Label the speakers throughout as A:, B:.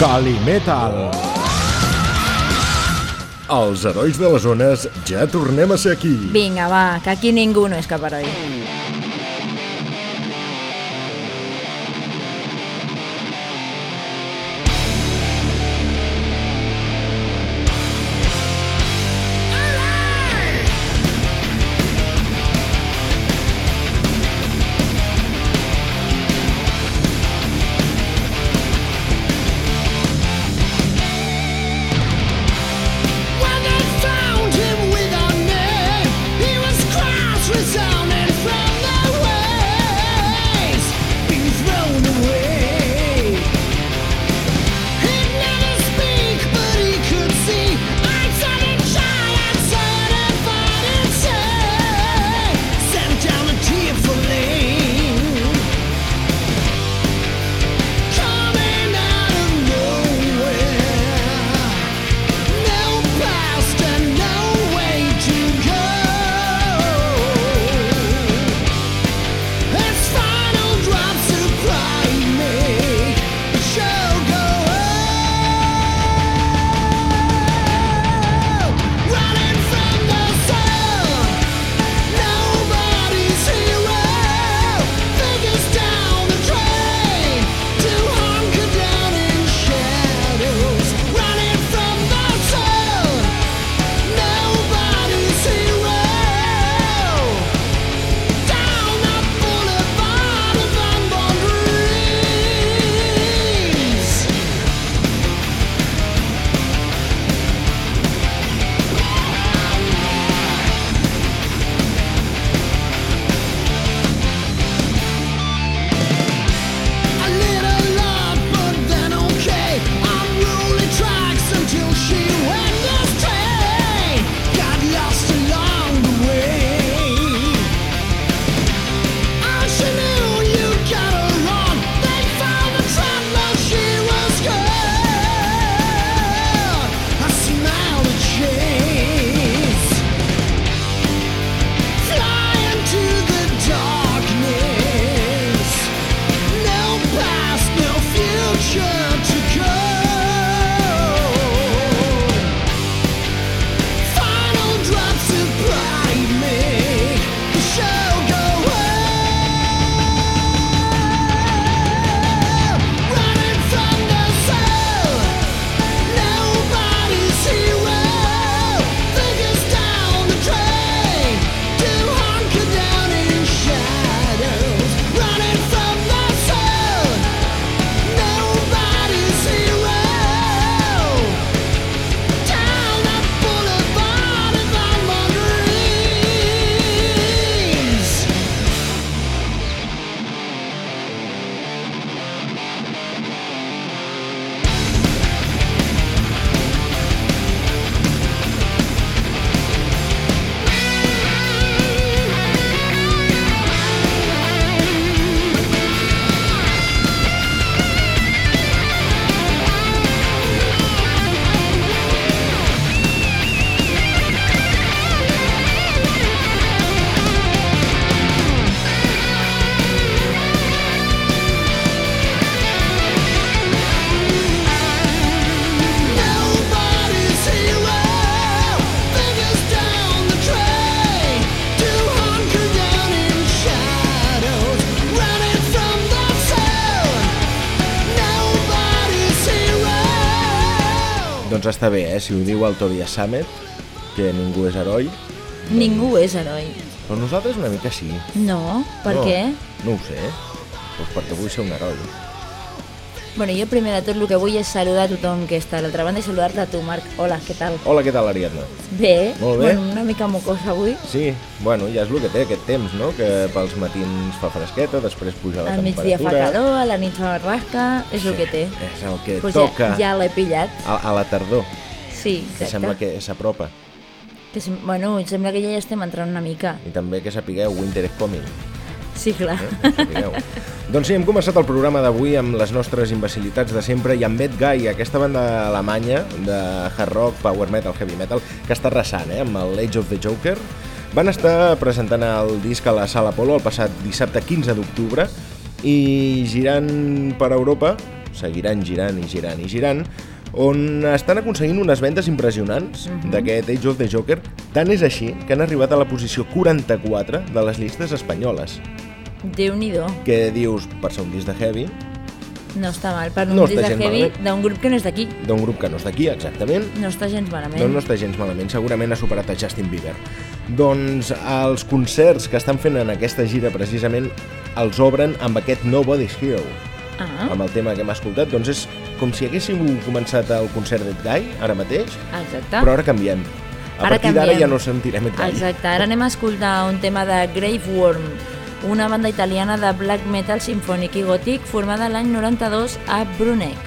A: Calimetal. Els herois de les zones ja tornem a ser aquí.
B: Vinga, va, que aquí ningú no és cap heroi.
C: When
A: està bé, eh? Si ho diu el Tobias Sammet, que ningú és heroi,
B: Ningú és heroi.
A: però nosaltres una mica sí.
B: No, per
A: no,
B: què?
A: No ho sé. Doncs perquè vull ser un heroi.
B: Bueno, jo primer de tot el que vull és saludar a tothom que està a l'altra banda i saludar-te a tu, Marc. Hola, què tal?
A: Hola, què tal, Ariadna?
B: Bé,
A: Molt bé.
B: Bueno, una mica mocosa avui.
A: Sí, bueno, ja és el que té aquest temps, no? Que pels matins fa fresqueta, després puja la
B: Al migdia fa
A: temperatura.
B: calor, a la nit fa rasca, és el que té.
A: És el que
B: Pues
A: toca
B: ja, ja l'he pillat.
A: a, a la tardor,
B: Sí,
A: que
B: exacte.
A: sembla que s'apropa.
B: Que bueno, em sembla que ja hi estem entrant una mica.
A: I també que sapigueu, winter is coming.
B: Sí, clar.
A: Eh? Doncs sí, hem començat el programa d'avui amb les nostres imbecilitats de sempre i amb Bad Guy, aquesta banda alemanya de hard rock, power metal, heavy metal, que està arrasant, eh? amb el Age of the Joker. Van estar presentant el disc a la Sala Polo el passat dissabte 15 d'octubre i girant per Europa seguiran girant i girant i girant, on estan aconseguint unes vendes impressionants d'aquest Age of the Joker. Tant és així que han arribat a la posició 44 de les llistes espanyoles.
B: Déu-n'hi-do.
A: Que dius, per ser un disc de heavy,
B: No està mal. Per un
A: No
B: disc de heavy d'un grup que no és d'aquí.
A: d'un grup que no està aquí exactament,
B: No està gens malament.
A: no, no està gens malament, segurament ha superat a Justin Bieber. Doncs els concerts que estan fent en aquesta gira precisament els obren amb aquest Nobody's Hero,
B: Ah,
A: amb el tema que hem escoltat, doncs és com si haguéssim començat el concert d'Ed Guy, ara mateix,
B: exacte.
A: però ara canviem. A
B: Ara
A: partir d'ara ja no sentirem Ed Guy.
B: Exacte, ara anem a escoltar un tema de Grave Worm, una banda italiana de black metal sinfònic i gòtic formada l'any 92 a Bruneck.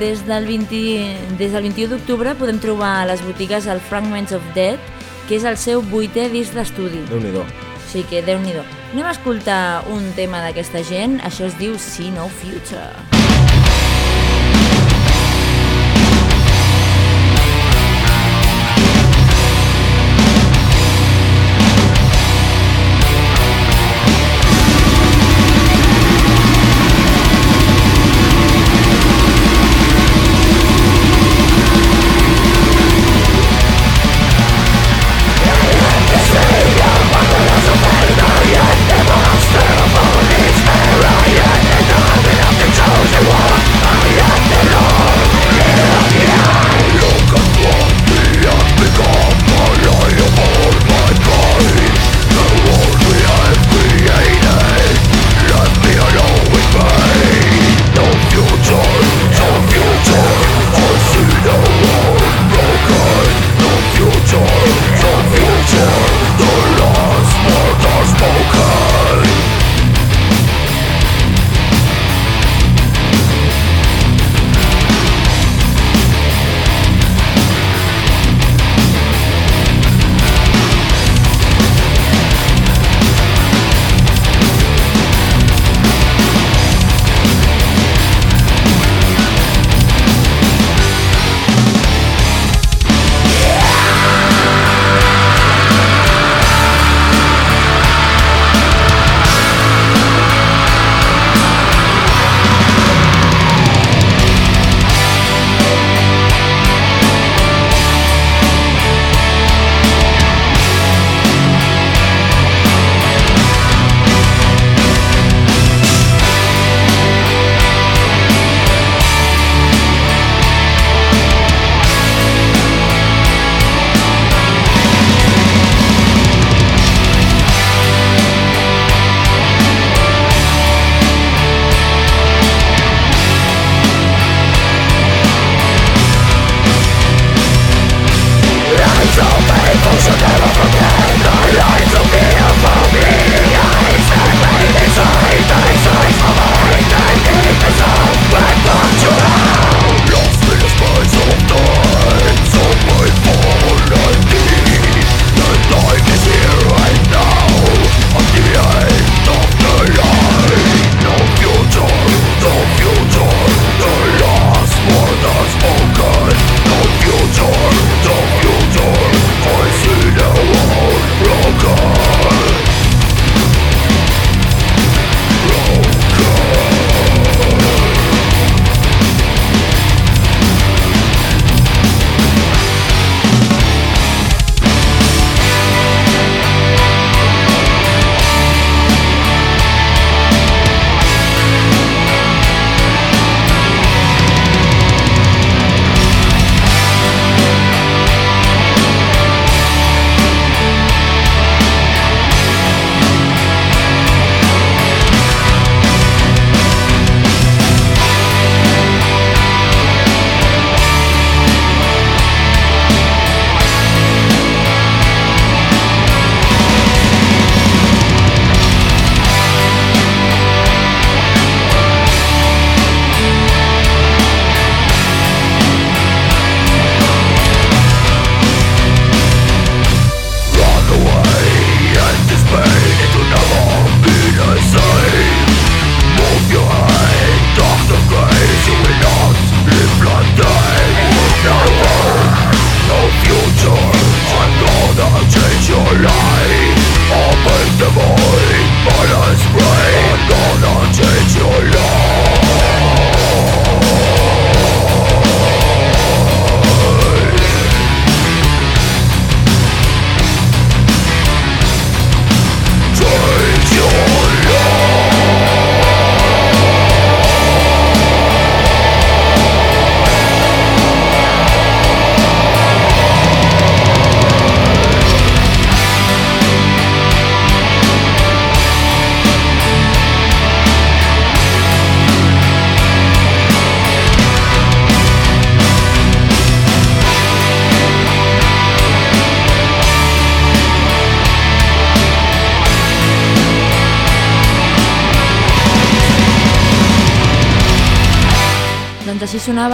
B: Des del, 20, des del 21 d'octubre podem trobar a les botigues el Fragments of Death, que és el seu vuitè disc d'estudi.
A: Déu-n'hi-do.
B: O sigui que, déu nhi Anem a escoltar un tema d'aquesta gent, això es diu See No Future.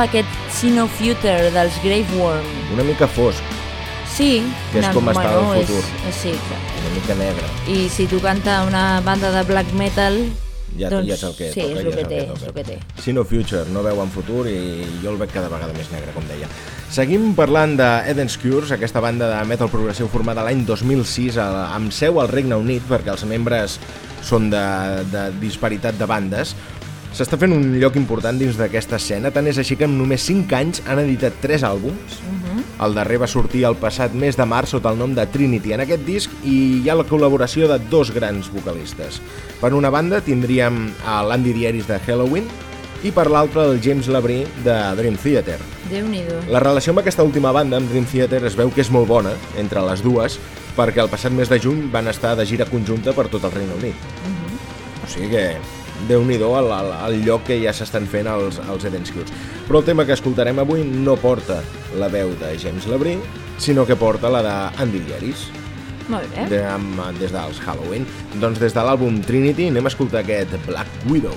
B: Sonava aquest Sino Future dels Grave Worm.
A: Una mica fosc,
B: Sí.
A: Que és
B: una-
A: com està el
B: és-
A: futur.
B: És, sí, clar.
A: una mica negre.
B: I si tu canta una banda de black metal...
A: Ja,
B: doncs,
A: ja és el que
B: sí,
A: toca.
B: és
A: ja
B: el que
A: és
B: té,
A: toca.
B: és el que té.
A: Sino Future, no veuen futur i jo el veig cada vegada més negre, com deia. Seguim parlant de Eden's Cures, aquesta banda de metal progressiu formada l'any 2006 a- amb seu al Regne Unit, perquè els membres són de, de disparitat de bandes. S'està fent un lloc important dins d'aquesta escena, tant és així que en només 5 anys han editat 3 àlbums. El darrer va sortir el passat mes de març sota el nom de Trinity en aquest disc i hi ha la col·laboració de dos grans vocalistes. Per una banda tindríem a l'Andy Dieris de Halloween i per l'altra el James Labrie de Dream Theater.
B: Déu-n'hi-do.
A: La relació amb aquesta última banda, amb Dream Theater, es veu que és molt bona entre les dues perquè el passat mes de juny van estar de gira conjunta per tot el Regne Unit. O sigui que déu nhi el, el, el lloc que ja s'estan fent els, els Eden's Cures. Però el tema que escoltarem avui no porta la veu de James Labrie, sinó que porta la d'Andy Dieris,
B: Molt bé.
A: de, amb, des dels Halloween. Doncs des de l'àlbum Trinity anem a escoltar aquest Black Widow.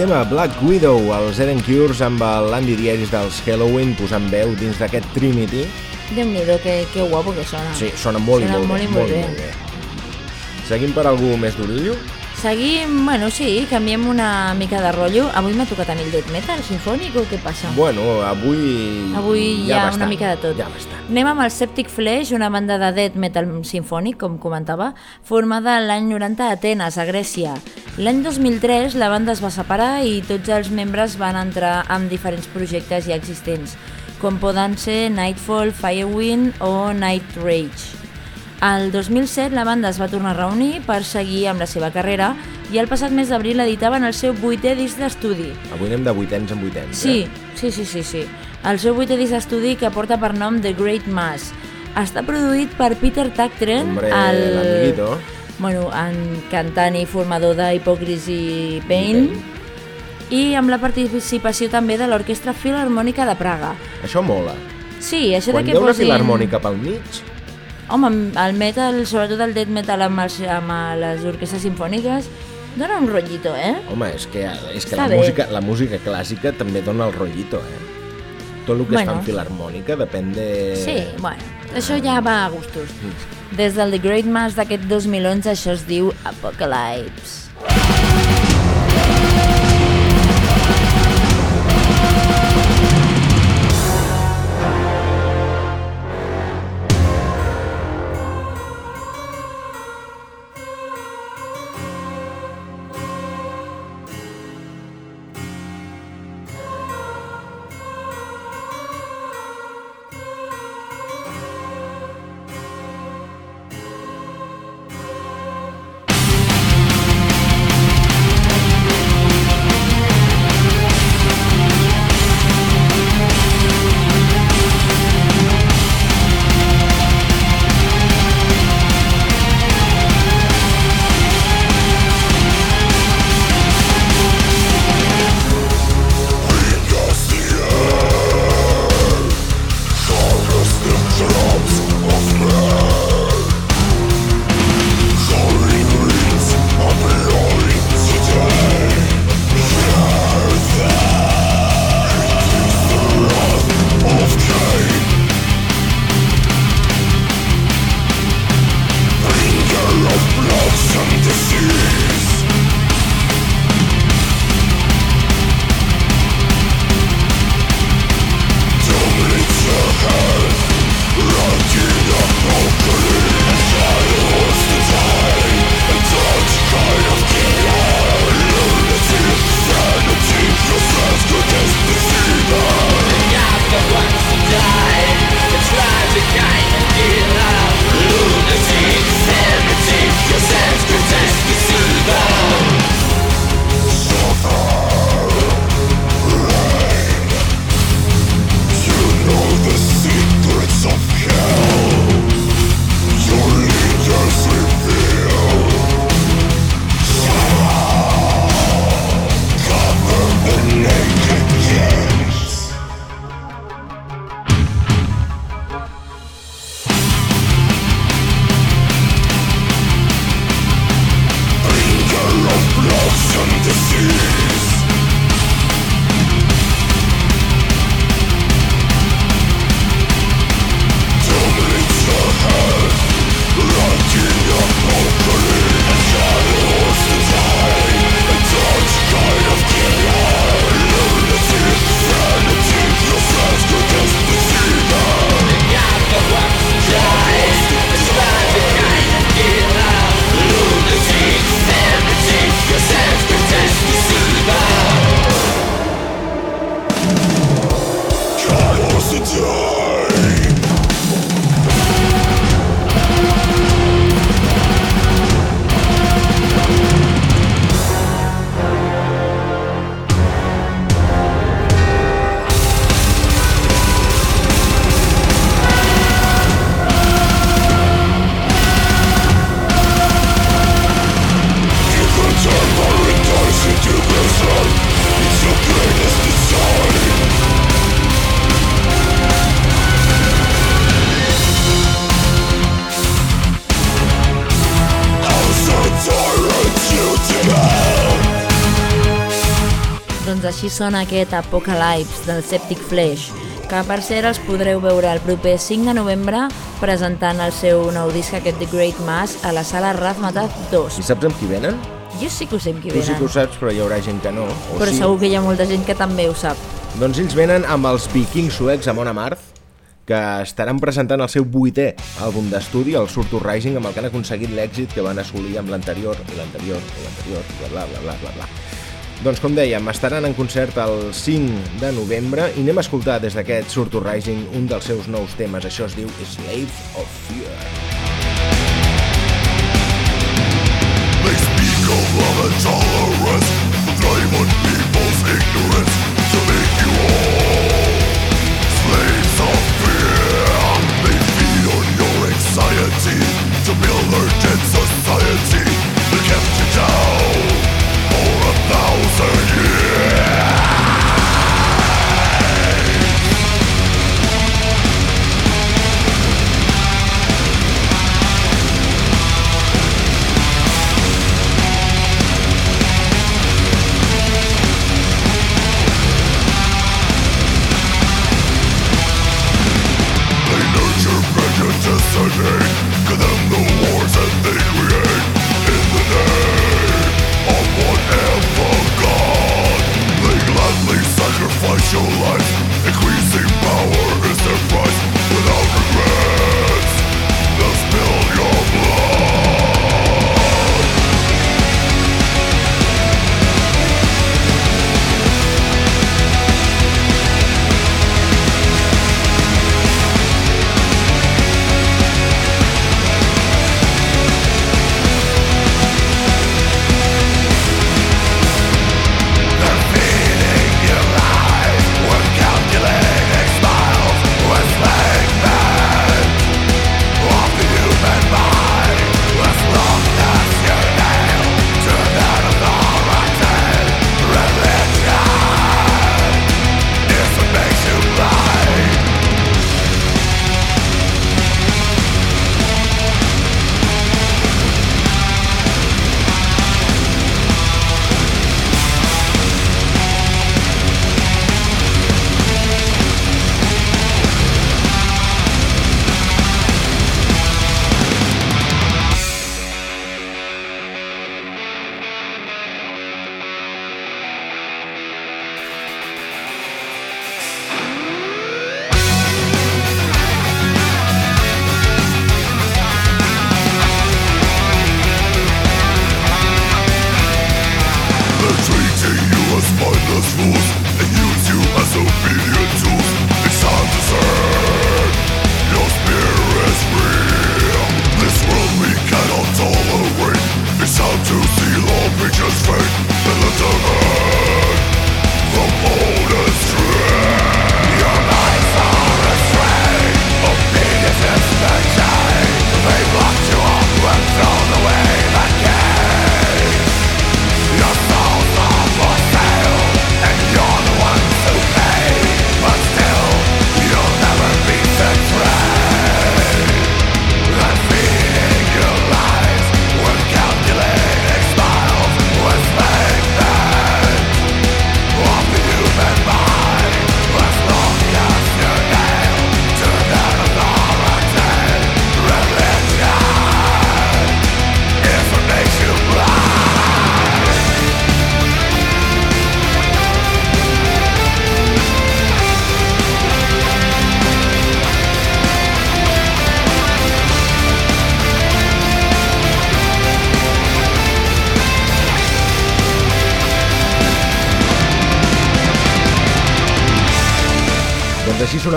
A: Tema Black Widow, els Eren Cures amb l'Andy Dieris dels Halloween posant veu dins d'aquest Trinity.
B: Déu-n'hi-do, que, que guapo que sona.
A: Sí, sona molt,
B: Sona
A: i molt,
B: molt i molt
A: molt,
B: bé.
A: molt bé. Seguim per algú més d'orillo?
B: Seguim, bueno, sí, canviem una mica de rotllo. Avui m'ha tocat a mi el death metal sinfònic o què passa?
A: Bueno, avui...
B: Avui hi
A: ja
B: ha
A: bastant,
B: una mica de tot.
A: Ja bastant.
B: Anem amb el Septic Flesh, una banda de death metal sinfònic, com comentava, formada l'any 90 a Atenes, a Grècia. L'any 2003 la banda es va separar i tots els membres van entrar en diferents projectes ja existents, com poden ser Nightfall, Firewind o Night Rage. El 2007 la banda es va tornar a reunir per seguir amb la seva carrera i el passat mes d'abril editaven el seu vuitè disc d'estudi,
A: Avui anem de vuitens en vuitens.
B: Sí,
A: Eh?
B: sí, sí, sí, sí. El seu vuitè disc d'estudi que porta per nom The Great Mass. Està produït per Peter Tactren, el...
A: l'amiguito.
B: Bueno, en cantant i formador d'Hypocrisy Pain, i amb la participació també de l'Orquestra Filharmònica de Praga.
A: Això mola.
B: Sí, això
A: Quan
B: de
A: hi
B: que
A: ha una filarmònica pel mig,
B: Home, el metal, sobretot el death metal amb, els, amb les orquestres sinfòniques, dona un rotllito, eh?
A: home, és que, és que
B: Està
A: la,
B: bé.
A: música, la música clàssica també dona el rotllito, eh? Tot el que es fa
B: Bueno.
A: en filarmònica depèn de...
B: Sí, bueno, això ja va a gustos. Des del The Great Mass d'aquest 2011 això es diu Apocalypse.
C: Thank
B: sona aquest Apocalypse del Septic Flesh, que per cert els podreu veure el proper 5 de novembre presentant el seu nou disc aquest The Great Mass a la sala Razmataz 2.
A: I saps amb qui venen?
B: Jo sí que ho sé amb qui
A: Tu sí que ho
B: venen,
A: saps, però hi haurà gent que no. O
B: però
A: sí.
B: segur que hi ha molta gent que també ho sap.
A: Doncs ells venen amb els vikings suecs a Mont Amarth, que estaran presentant el seu vuitè àlbum d'estudi, el Surtur Rising, amb el que han aconseguit l'èxit que van assolir amb l'anterior, i l'anterior, i l'anterior, bla, bla, bla, bla, bla, bla. Doncs com dèiem, estaran en concert el 5 de novembre i anem a escoltar des d'aquest Surtur Rising un dels seus nous temes. Això es diu Slave of Fear.
D: They speak of love and tolerance, thrive on people's ignorance to make you all slaves of fear. They feed on your anxiety to build their dead society.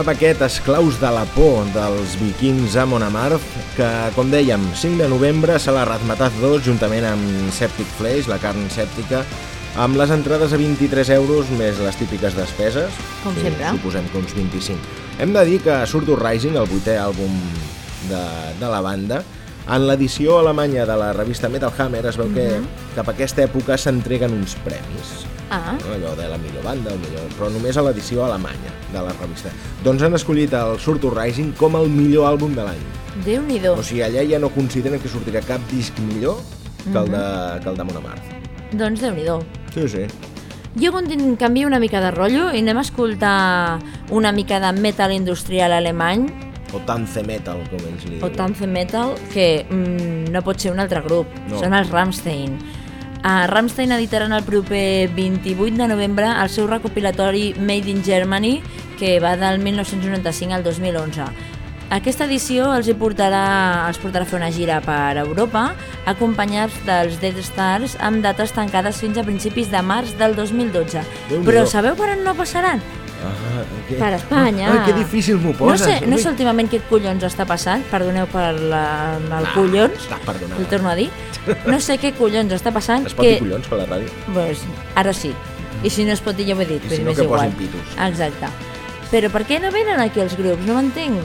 A: Sonava aquest Esclaus de la por dels vikings a Mont Amarth, que, com dèiem, 5 de novembre se la Razmataz 2, juntament amb Septic Flesh, la carn sèptica, amb les entrades a 23 euros més les típiques despeses.
B: Com
A: que
B: sempre.
A: Suposem que uns 25. Hem de dir que Surtur Rising, el vuitè àlbum de, de la banda, en l'edició alemanya de la revista Metal Hammer es veu que cap a aquesta època s'entreguen uns premis
B: Ah,
A: no? allò de la millor banda, el millor, però només a l'edició alemanya de la revista. Doncs han escollit el Surtur Rising com el millor àlbum de l'any.
B: Déu-n'hi-do.
A: O sigui, allà ja no consideren que sortirà cap disc millor que el de, que el de Mont Amarth.
B: Doncs Déu-n'hi-do.
A: Sí, sí.
B: Jo canvio una mica de rotllo i anem a escoltar una mica de metal industrial alemany
A: O Tanze Metal, com ells li
B: o
A: diuen.
B: Tanze Metal, que mm, no pot ser un altre grup,
A: No.
B: són els Rammstein. Uh, Rammstein editaran el proper 28 de novembre el seu recopilatori Made in Germany, que va del 1995 al 2011. Aquesta edició els hi portarà, els portarà a fer una gira per Europa, acompanyats dels Dead Stars amb dates tancades fins a principis de març del 2012.
A: Déu-n'hi-do.
B: Però sabeu per on no passaran?
A: Ah.
B: Per Espanya.
A: Ah, que difícil m'ho
B: No
A: poses.
B: sé, no
A: Ui.
B: sé últimament què collons està passant, perdoneu per la, el collons,
A: Estàs perdonada.
B: ho torno a dir. No sé què collons està passant,
A: Es pot
B: que...
A: dir collons per la ràdio?
B: Pues, ara sí. I si no es pot dir, ja ho he dit,
A: I si no, que
B: igual.
A: posin pitos.
B: Exacte. Però per què no venen aquí els grups? No ho entenc.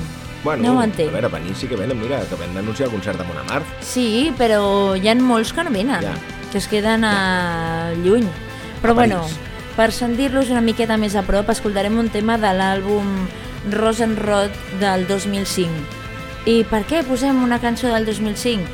A: Bueno,
B: no ho entenc.
A: a veure, venir sí que venen, mira, que vam anunciar el concert de Monamart.
B: Sí, però hi ha molts que no venen,
A: Ja.
B: que es queden a lluny. Però
A: A
B: bueno,
A: París.
B: Per sentir-los una miqueta més a prop, escoltarem un tema de l'àlbum Rosenrod del 2005. I per què posem una cançó del 2005?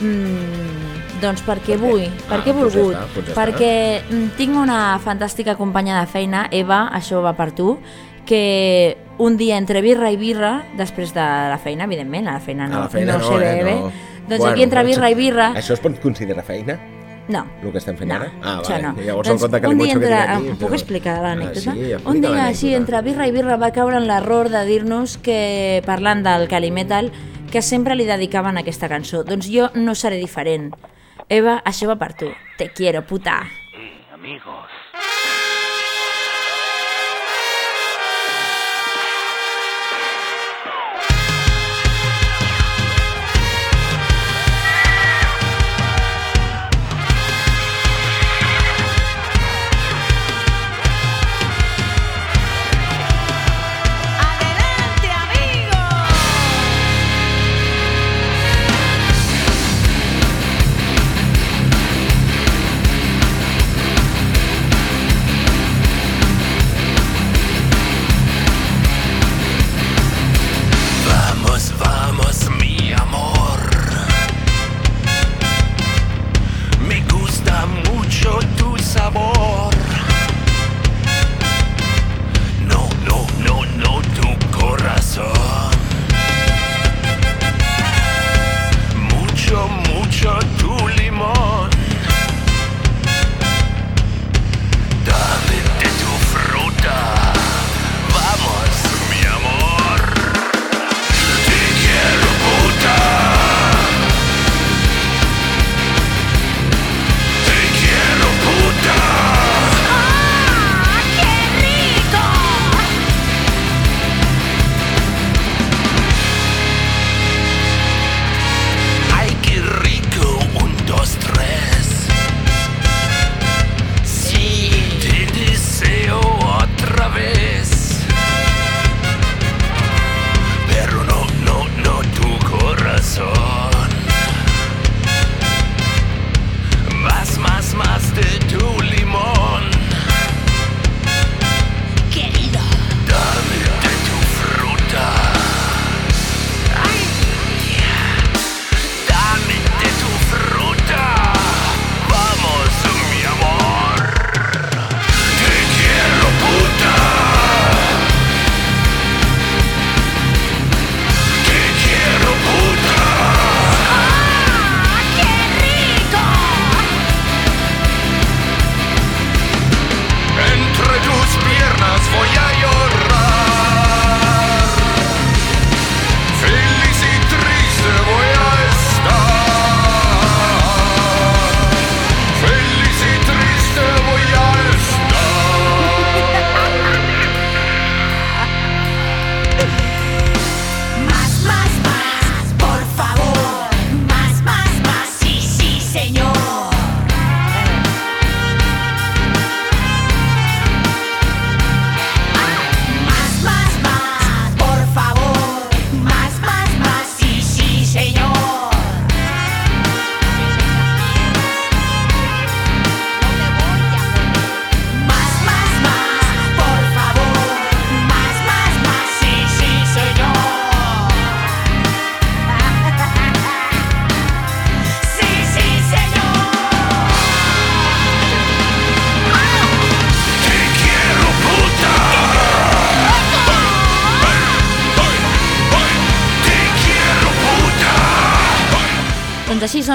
B: Mm, doncs perquè
A: Per
B: vull,
A: Ah,
B: perquè he
A: doncs
B: volgut,
A: està, doncs ja està.
B: perquè mm, tinc una fantàstica companya de feina, Eva, això va per tu, que un dia entre birra i birra, després de la feina, evidentment, a la feina no,
A: a la feina no,
B: se ve
A: eh?
B: bé,
A: No.
B: doncs aquí entre
A: doncs,
B: birra i birra...
A: Això es pot considerar feina,
B: No.
A: el que estem fent
B: No,
A: ara? Ah,
B: això
A: vale.
B: no.
A: Llavors
B: doncs,
A: el conte que li
B: entre,
A: aquí...
B: em puc explicar l'anècdota?
A: Ah, sí, explica
B: un dia així, entre birra i birra, va caure en l'error de dir-nos que, parlant del Calimetal, que sempre li dedicaven aquesta cançó. Doncs jo no seré diferent. Eva, això va per tu. Te quiero, puta.
E: amigos.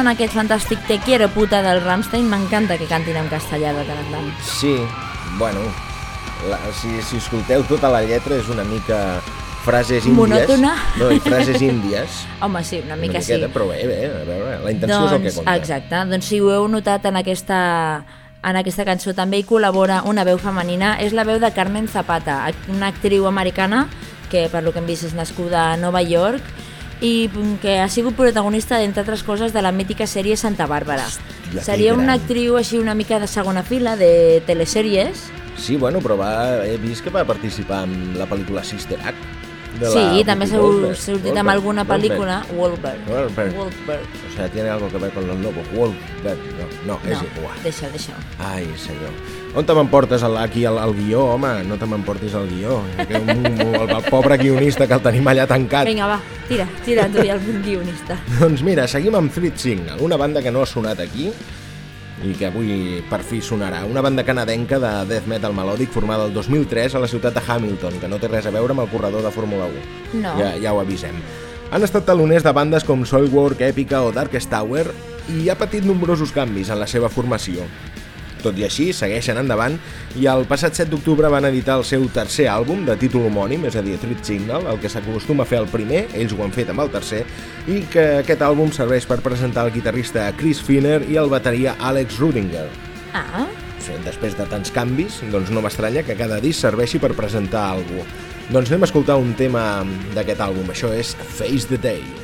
B: Doncs sona aquest fantàstic Te quiero puta del Rammstein. M'encanta que cantin en castellà de tant en tant.
A: Sí, bueno, la, si, si escolteu tota la lletra és una mica frases índies.
B: Monòtona.
A: No, i frases índies.
B: Home, sí, una
A: Una
B: mica
A: miqueta,
B: sí.
A: però bé, bé, a veure, la intenció és el que
B: doncs,
A: compta.
B: exacte, doncs si ho heu notat en aquesta, en aquesta cançó també hi col·labora una veu femenina, és la veu de Carmen Zapata, una actriu americana que per lo que hem vist és nascuda a Nova York i que ha sigut protagonista, d'entre altres coses, de la mítica sèrie Santa Bàrbara.
A: Hòstia,
B: Seria una actriu així una mica de segona fila de telesèries,
A: Sí, bueno, però va, he vist que va participar en la pel·lícula Sister Act. De la
B: sí, també
A: Whoopi
B: s'ha sortit amb alguna pel·lícula, Wahlberg.
A: Goldberg.
B: Wahlberg.
A: O sea, tiene algo que ver con los lobos. Goldberg. No, no, és
B: No,
A: igual.
B: deixa, deixa.
A: Ai, senyor. On te m'emportes al- aquí al, al guió, home? No te m'emportis al guió. Que un, el, el pobre guionista que el tenim allà tancat.
B: Vinga, va, tira, tira tu i el guionista.
A: Doncs mira, seguim amb Threat Signal, una banda que no ha sonat aquí i que avui per fi sonarà. Una banda canadenca de death metal melòdic formada el 2003 a la ciutat de Hamilton, que no té res a veure amb el corredor de Fórmula 1.
B: No.
A: Ja, ja ho avisem. Han estat taloners de bandes com Soilwork, Epica o Darkest Tower i ha patit nombrosos canvis en la seva formació. Tot i així, segueixen endavant i el passat 7 d'octubre van editar el seu tercer àlbum de títol homònim, és a dir, Threat Signal, el que s'acostuma a fer el primer, ells ho han fet amb el tercer, i que aquest àlbum serveix per presentar el guitarrista Chris Finner i el bateria Alex Rudinger.
B: Ah,
A: sigui, després de tants canvis, doncs no m'estranya que cada disc serveixi per presentar algú. Doncs anem a escoltar un tema d'aquest àlbum, això és Face the Day.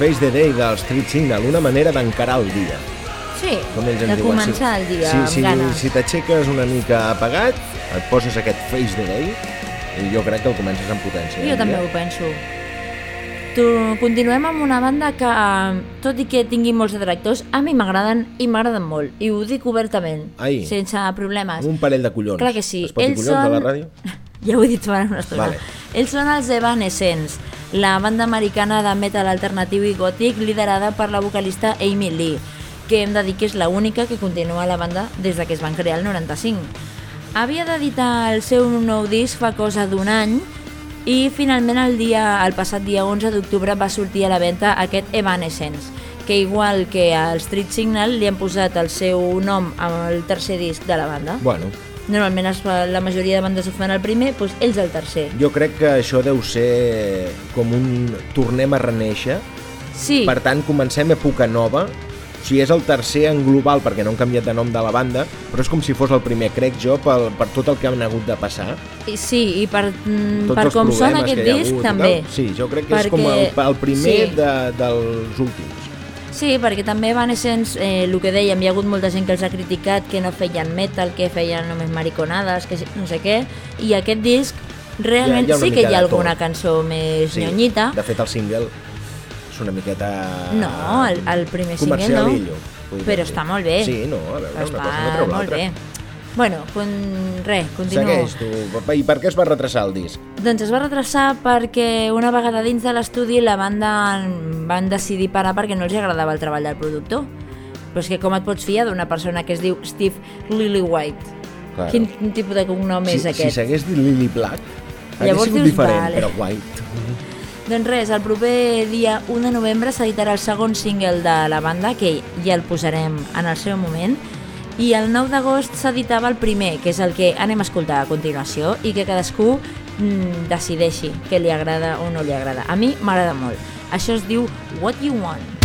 A: Face the Day del Street Signal, una manera d'encarar el dia.
B: Sí,
A: Com ells
B: de
A: diuen.
B: començar el dia
A: sí,
B: amb
A: sí,
B: ganes.
A: Si t'aixeques una mica apagat, et poses aquest Face the Day i jo crec que el comences amb potència.
B: Jo
A: el
B: també
A: dia.
B: ho penso. Tu, continuem amb una banda que, tot i que tingui molts detractors, a mi m'agraden i m'agraden molt. I ho dic obertament,
A: Ai.
B: sense problemes.
A: Un parell de collons.
B: Clar que sí.
A: Es pot dir
B: Ells
A: collons
B: són...
A: a la ràdio?
B: Ja ho he dit fa una estona.
A: Vale.
B: Ells són els Evanescence, la banda americana de metal alternatiu i gòtic liderada per la vocalista Amy Lee, que hem de dir que és l'única que continua la banda des de que es van crear el 95. Havia d'editar el seu nou disc fa cosa d'un any i finalment el, dia, el passat dia 11 d'octubre va sortir a la venda aquest Evanescence, que igual que al Street Signal li han posat el seu nom al tercer disc de la banda.
A: Bueno,
B: Normalment es fa, la majoria de bandes ho fan el primer, doncs ells el tercer.
A: jo crec que això deu ser com un tornem a reneixer.
B: Sí,
A: Per tant, comencem època nova. O sigui, és el tercer en global perquè no han canviat de nom de la banda, però és com si fos el primer, crec jo, pel, per tot el que han hagut de passar.
B: i- sí, i per, mm,
A: Tots
B: per
A: els
B: com sona aquest disc
A: hagut
B: també.
A: Tal. Sí, jo crec que és
B: Perquè-
A: com el, el primer
B: sí.
A: de, dels últims.
B: Sí, perquè també Evanescence, eh, el que dèiem, hi ha hagut molta gent que els ha criticat que no feien metal, que feien només mariconades, que no sé què, i aquest disc realment
A: Hi ha- hi ha
B: sí que hi ha alguna
A: tot.
B: cançó més nyonyita.
A: De fet, el single és una miqueta...
B: No, el, el primer single no, però
A: dir.
B: està molt bé.
A: Sí, no, a veure,
B: Però
A: una
B: està
A: cosa no treu l'altra.
B: Bueno, con... res, continuo.
A: Segueix, tu. I per què es va retrasar el disc?
B: Doncs es va retrasar perquè una vegada dins de l'estudi la banda van decidir parar perquè no els agradava el treball del productor. Però és que com et pots fiar d'una persona que es diu Steve Lillywhite?
A: Claro.
B: Quin, tipus de cognom és
A: si,
B: aquest?
A: Si s'hagués dit Lily Black, hauria
B: Llavors
A: sigut
B: dius,
A: diferent,
B: vale.
A: però White.
B: Doncs res, el proper dia 1 de novembre s'editarà el segon single de la banda, que ja el posarem en el seu moment, i el 9 d'agost s'editava el primer, que és el que anem a escoltar a continuació, i que cadascú mm, decideixi què li agrada o no li agrada. A mi m'agrada molt. Això es diu What You Want.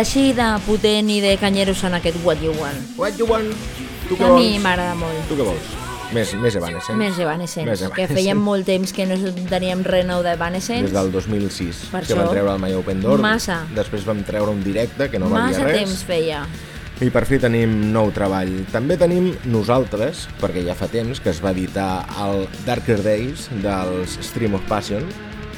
B: Així de potent i de canyero són aquest What You Want.
A: What you want? Tu què
B: A mi m'agrada molt.
A: Tu què vols? Més, més Evanescence.
B: Més Evanescence,
A: Més
B: que feien molt temps que no teníem res nou d'Evanescence.
A: Des del 2006,
B: Per
A: que
B: això.
A: van treure el My Open Door.
B: Massa.
A: Després vam treure un directe, que no valia
B: Massa
A: res.
B: temps feia.
A: I per fi tenim nou treball. També tenim nosaltres, perquè ja fa temps que es va editar el Darker Days dels Stream of Passion,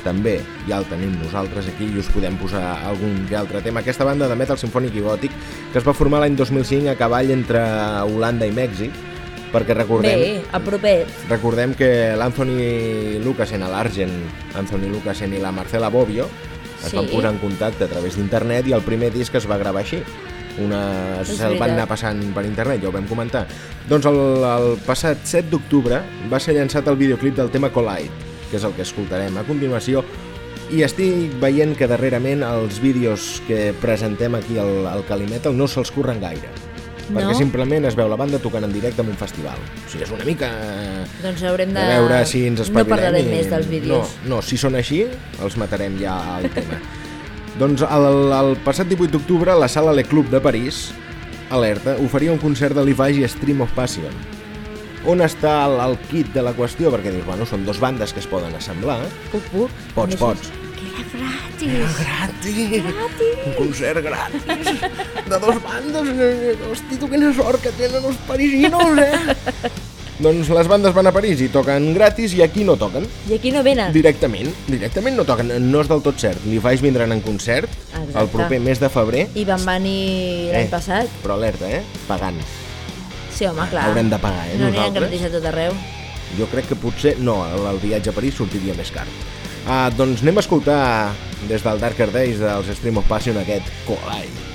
A: també ja el tenim nosaltres aquí i us podem posar algun que altre tema. Aquesta banda de metal sinfònic i gòtic que es va formar l'any 2005 a cavall entre Holanda i Mèxic, perquè recordem...
B: Bé, a propet.
A: Recordem que l'Anthony Lucasen, l'Argent Anthony Lucasen i la Marcela Bobbio es
B: Sí.
A: van posar en contacte a través d'internet i el primer disc es va gravar així. Una... Se'l van anar passant per internet, ja ho vam comentar. Doncs el, el passat 7 d'octubre va ser llançat el videoclip del tema Collide, que és el que escoltarem a continuació, i estic veient que darrerament els vídeos que presentem aquí al, al Calimetal no se'ls curren gaire. Perquè
B: No?
A: simplement es veu la banda tocant en directe en un festival. O sigui, és una mica...
B: Doncs haurem de...
A: A veure si ens
B: No parlarem
A: i-
B: més dels vídeos.
A: No, no, si són així, els matarem ja al tema. doncs el, el passat 18 d'octubre, la sala Le Club de París, alerta, oferia un concert de Levi's i Stream of Passion. On està el, el kit de la qüestió? Perquè dius, bueno, són dos bandes que es poden assemblar.
B: Puc, puc.
A: Pots, pots.
B: Que era gratis.
A: Gratis! Un concert gratis! De dos bandes! Hosti, tu quina sort que tenen els parisinos, eh? doncs les bandes van a París i toquen gratis i aquí no toquen.
B: I aquí no venen.
A: Directament, directament no toquen, no és del tot cert. Levi's vindran en concert
B: Exacte.
A: el proper mes de febrer,
B: I van venir l'any
A: Eh.
B: passat.
A: però alerta, eh? Pagant.
B: Sí, home, clar.
A: Haurem de pagar, eh,
B: No aniran
A: nosaltres.
B: gratis a tot arreu.
A: Jo crec que potser no, el, viatge a París sortiria més car. Uh, doncs anem a escoltar des del Darker Days dels Stream of Passion aquest Collide.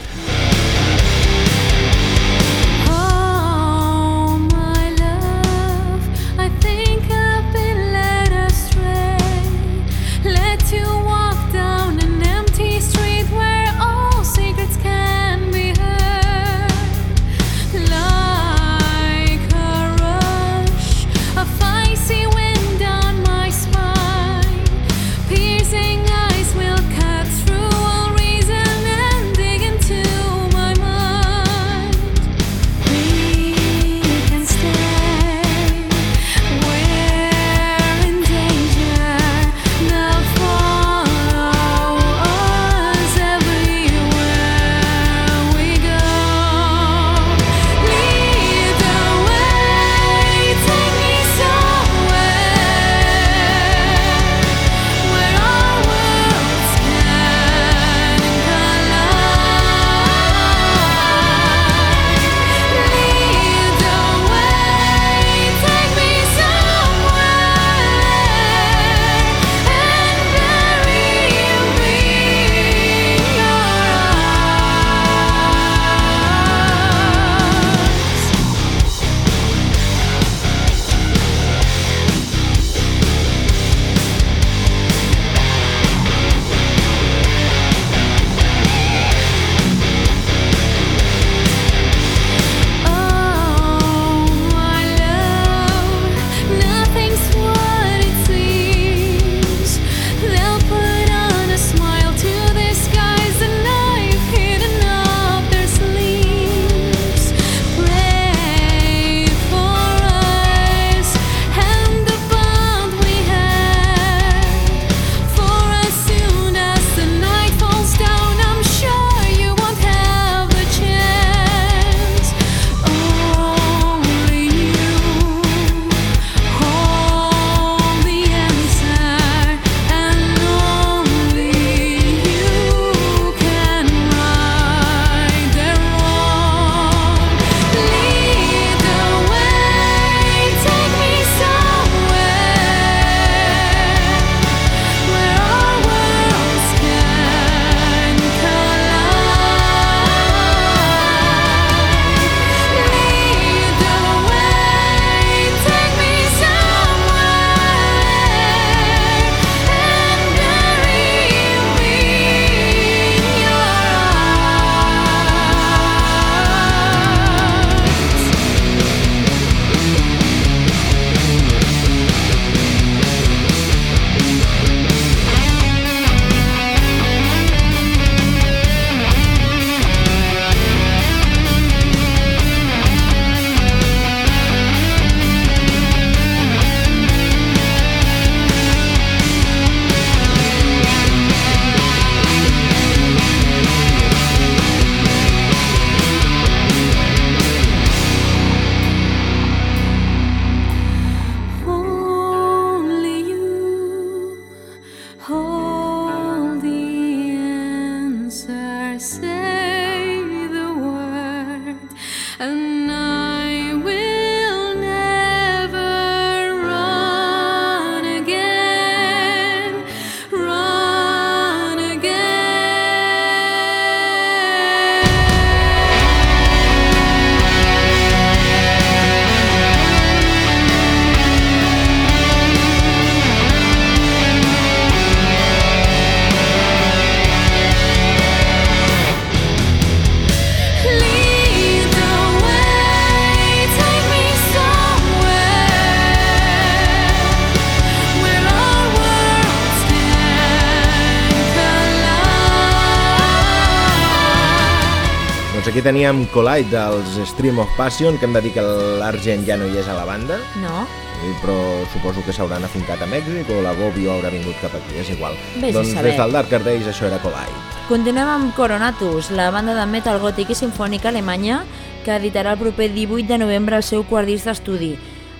A: Teníem Collide dels Stream of Passion, que hem de dir que l'Argent ja no hi és a la banda,
B: No?
A: eh, però suposo que s'hauran afincat a Mèxic o la Gobio haurà vingut cap aquí, és igual.
B: Vés
A: doncs des del Darker Days això era Collide.
B: Continuem amb Coronatus, la banda de metal gòtic i sinfònica alemanya que editarà el proper 18 de novembre el seu quart disc d'estudi.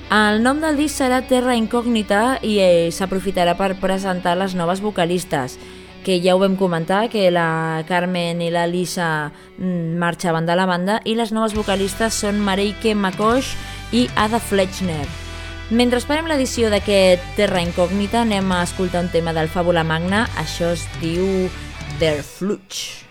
B: El nom del disc serà Terra Incògnita i eh, s'aprofitarà per presentar les noves vocalistes, que ja ho vam comentar, que la Carmen i la Lisa mm, marxaven de la banda i les noves vocalistes són Mareike Makosh i Ada Fletchner. Mentre esperem l'edició d'aquest Terra Incògnita, anem a escoltar un tema del Fàbula Magna, això es diu Der Flutsch.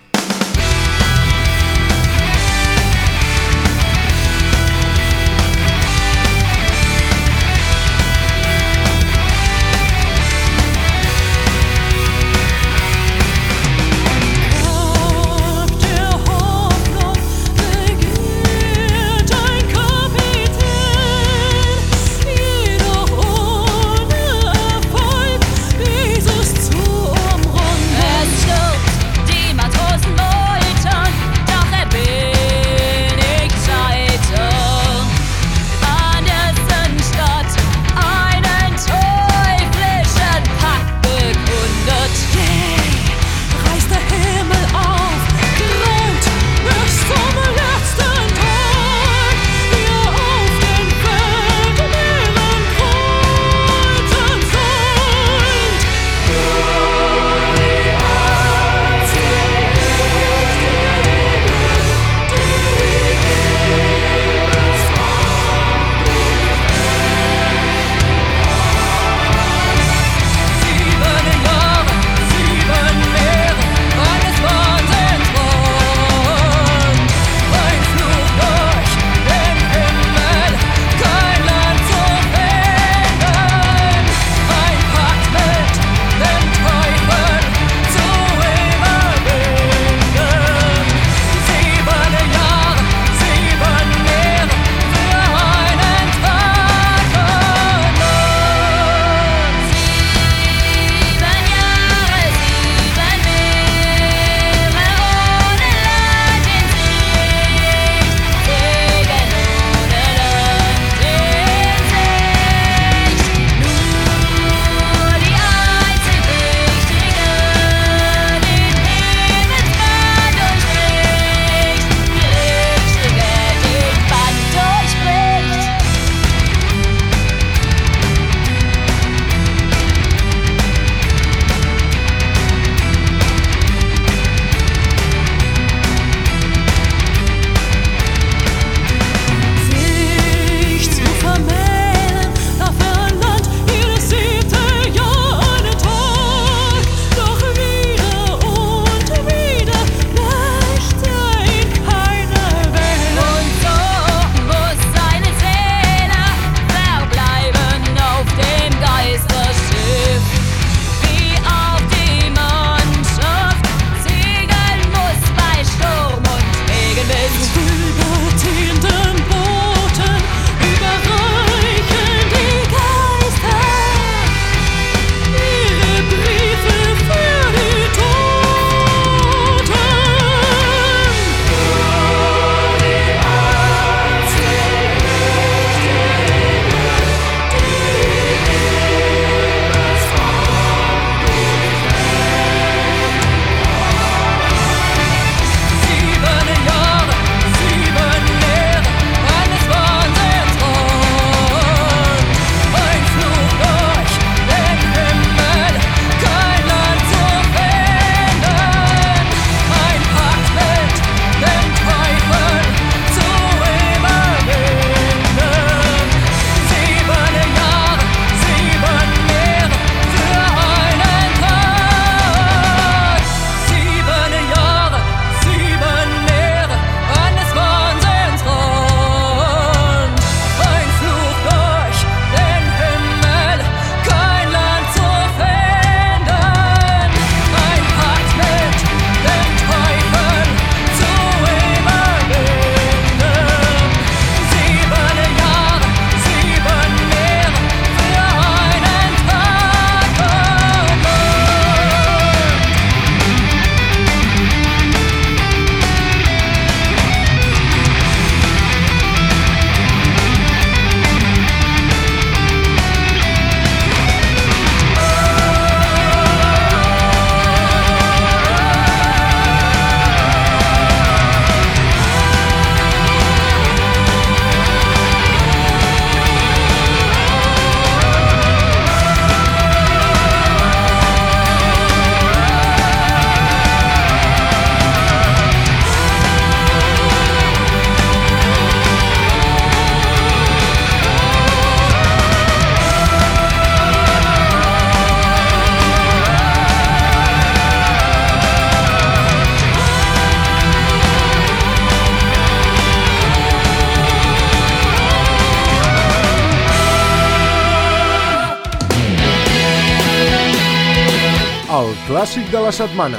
F: Clàssic de la setmana.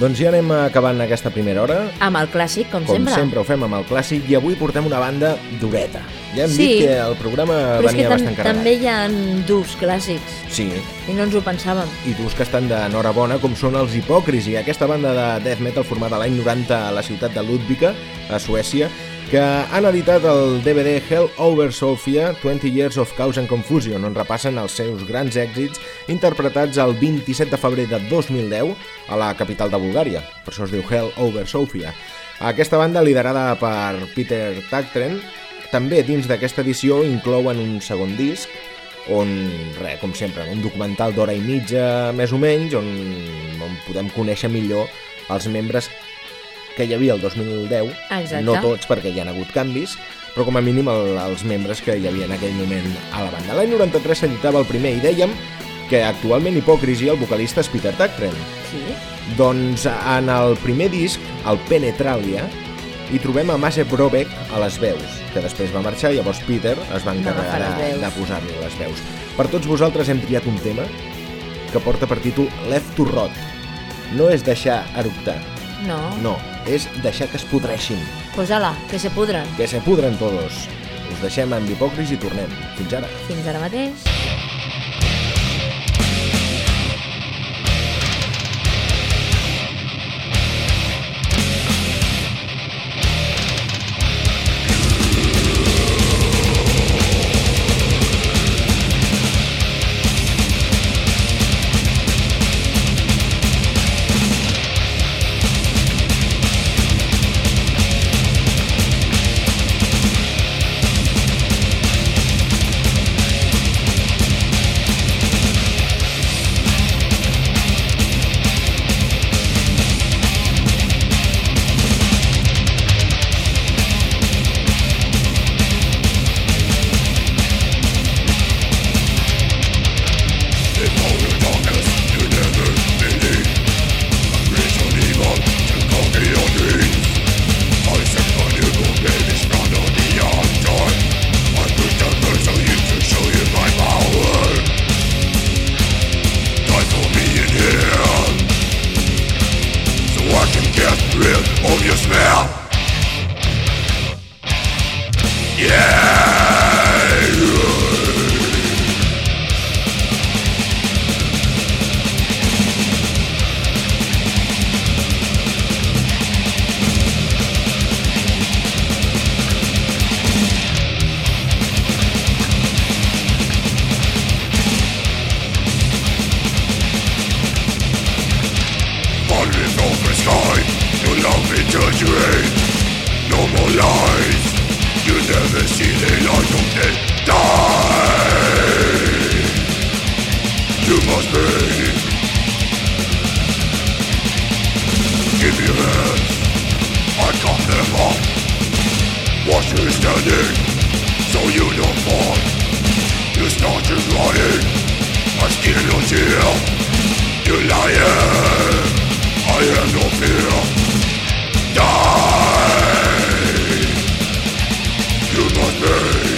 A: Doncs ja anem acabant aquesta primera hora.
B: Amb el clàssic, com,
A: Com
B: sempre.
A: sempre ho fem amb el clàssic i avui portem una banda dureta. Ja hem
B: Sí.
A: dit que el programa
B: Però
A: venia bastant carregat.
B: també hi ha durs clàssics
A: Sí,
B: i no ens ho pensàvem.
A: i dus que estan d'enhorabona com són els Hipòcrisi, aquesta banda de death metal formada l'any 90 a la ciutat de Ludvika, a Suècia, que han editat el DVD Hell Over Sofia 20 Years of Chaos and Confusion, on repassen els seus grans èxits interpretats el 27 de febrer de 2010 a la capital de Bulgària. Per això es diu Hell Over Sofia. Aquesta banda, liderada per Peter Tactren, també dins d'aquesta edició inclouen un segon disc on, res, com sempre, un documental d'hora i mitja, més o menys, on, on podem conèixer millor els membres que hi havia el 2010,
B: Exacte.
A: no tots perquè hi ha hagut canvis, però com a mínim el, els membres que hi havia en aquell moment a la banda. L'any 93 s'editava el primer i dèiem que actualment Hipòcrisi el vocalista és Peter Tactren.
B: Sí.
A: Doncs en el primer disc, el Penetralia, hi trobem a Mase Brobeck a les veus, que després va marxar i llavors Peter es va encarregar
B: les
A: de, de posar-li les veus. Per tots vosaltres hem triat un tema que porta per títol Left to Rot. No és deixar eructar,
B: No.
A: no, és deixar que es podreixin,
B: Pues ala, que se pudren.
A: que se pudren todos. Us deixem amb Hipòcris i tornem. Fins ara.
B: Fins ara mateix.
D: die! You must. Give me your hands. I cut them off. Watch standing, so you don't fall. You start You liar. I have no fear. Die! You must be.